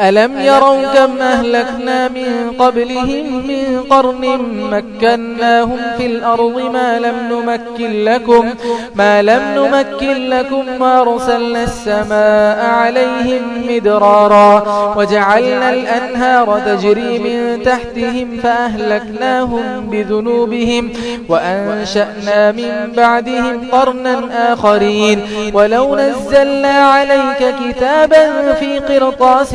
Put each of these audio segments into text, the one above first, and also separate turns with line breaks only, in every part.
ألم يروا كم أهلكنا من قبلهم من قرن مكناهم في الأرض ما لم نمكن لكم ما لم نمكن لكم وأرسلنا السماء عليهم مدرارا وجعلنا الأنهار تجري من تحتهم فأهلكناهم بذنوبهم وأنشأنا من بعدهم قرنا آخرين ولو نزلنا عليك كتابا في قرطاس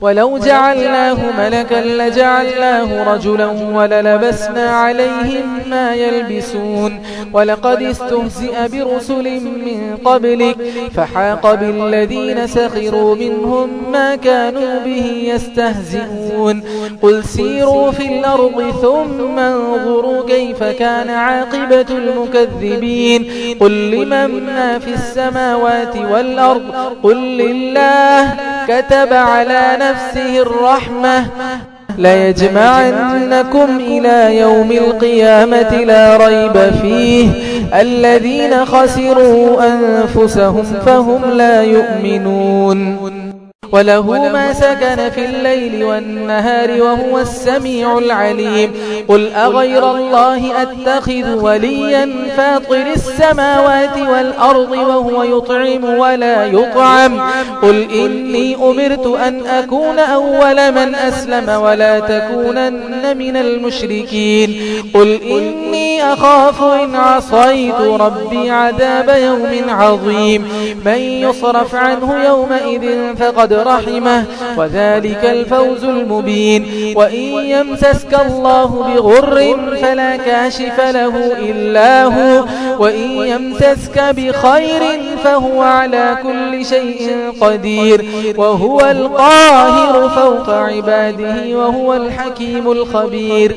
ولو جعلناه ملكا لجعلناه رجلا وللبسنا عليهم ما يلبسون. ولقد استهزئ برسل من قبلك فحاق بالذين سخروا منهم ما كانوا به يستهزئون. قل سيروا في الأرض ثم انظروا كيف كان عاقبة المكذبين. قل لمن ما في السماوات والأرض؟ قل لله. كتب على نفسه نفسه الرحمة ليجمعنكم إلى يوم القيامة لا ريب فيه. الذين خسروا أنفسهم فهم لا يؤمنون. وله ما سكن في الليل والنهار وهو السميع العليم قل أغير الله أتخذ وليا فاطر السماوات والأرض وهو يطعم ولا يطعم قل إني أمرت أن أكون أول من أسلم ولا تكونن من المشركين قل إني أخاف إن عصيت ربي عذاب يوم عظيم من يصرف عنه يومئذ فقد رحمه وذلك الفوز المبين. وإن يمسسك الله بغر فلا كاشف له إلا هو وإن يمسسك بخير فهو على كل شيء قدير. وهو القاهر فوق عباده وهو الحكيم الخبير.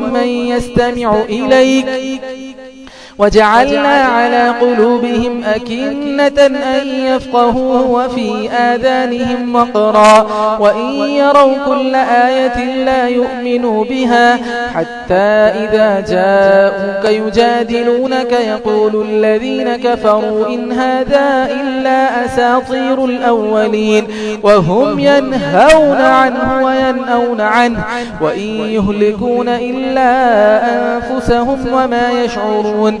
من يستمع إليك وجعلنا على قلوبهم أكنة أن يفقهوا وفي آذانهم مقرا وإن يروا كل آية, آية لا يؤمنوا بها. حتى إذا جاءوك يجادلونك يقول الذين كفروا إن هذا إلا أساطير الأولين. وهم ينهون عنه وينأون عنه. وإن يهلكون إلا أنفسهم وما يشعرون.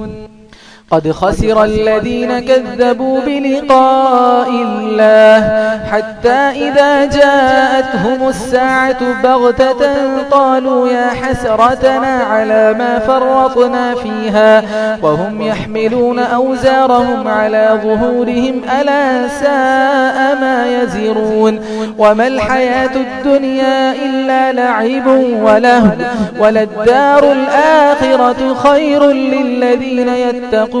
قد خسر الذين كذبوا بلقاء الله حتى إذا جاءتهم الساعة بغتة قالوا يا حسرتنا على ما فرطنا فيها وهم يحملون أوزارهم على ظهورهم ألا ساء ما يزرون وما الحياة الدنيا إلا لعب وله وللدار الآخرة خير للذين يتقون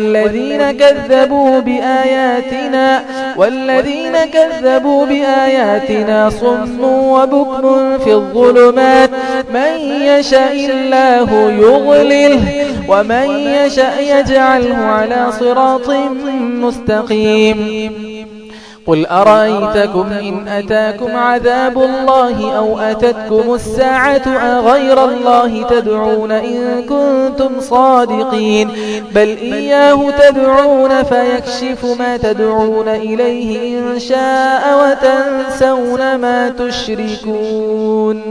والذين كذبوا بآياتنا والذين كذبوا بآياتنا صم وبكم في الظلمات. من يشاء الله يغلله ومن يشاء يجعله على صراط مستقيم. قل أرأيتكم إن أتاكم عذاب الله أو أتتكم الساعة غير الله تدعون إن كنتم صادقين بل إياه تدعون فيكشف ما تدعون إليه إن شاء وتنسون ما تشركون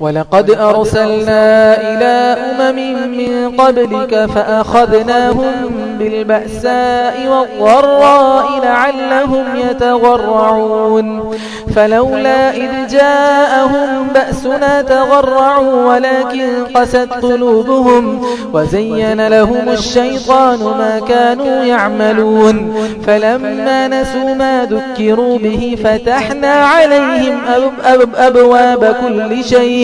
ولقد أرسلنا إلى أمم من قبلك فأخذناهم بالبأساء والضراء لعلهم يتغرعون. فلولا إذ جاءهم بأسنا تغرعوا ولكن قست قلوبهم وزين لهم الشيطان ما كانوا يعملون. فلما نسوا ما ذكروا به فتحنا عليهم أبواب كل شيء.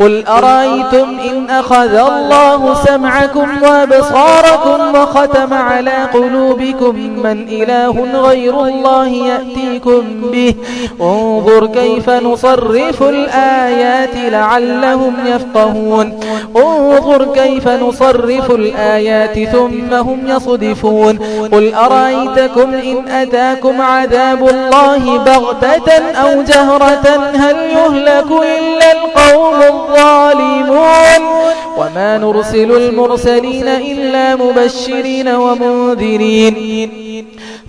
قل أرأيتم إن أخذ الله سمعكم وبصاركم وختم على قلوبكم من إله غير الله يأتيكم به انظر كيف نصرف الآيات لعلهم يفقهون انظر كيف نصرف الآيات ثم هم يصدفون قل أرأيتكم إن أتاكم عذاب الله بغتة أو جهرة هل يهلك إلا القوم الظالمون. وما نرسل المرسلين إلا مبشرين ومنذرين.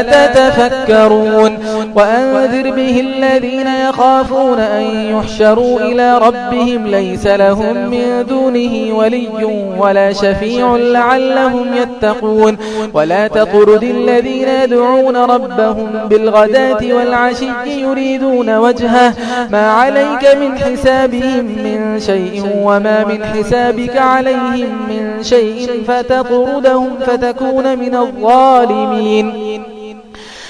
أفلا تتفكرون وأنذر به الذين يخافون أن يحشروا إلى ربهم ليس لهم من دونه ولي ولا شفيع لعلهم يتقون ولا تطرد الذين يدعون ربهم بالغداة والعشي يريدون وجهه ما عليك من حسابهم من شيء وما من حسابك عليهم من شيء فتطردهم فتكون من الظالمين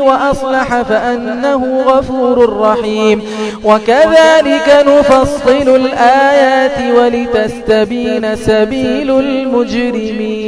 وَأَصْلَحَ فَأَنَّهُ غَفُورٌ رَّحِيمٌ. وَكَذَلِكَ نُفَصِّلُ الْآيَاتِ وَلِتَسْتَبِينَ سَبِيلُ الْمُجْرِمِينَ.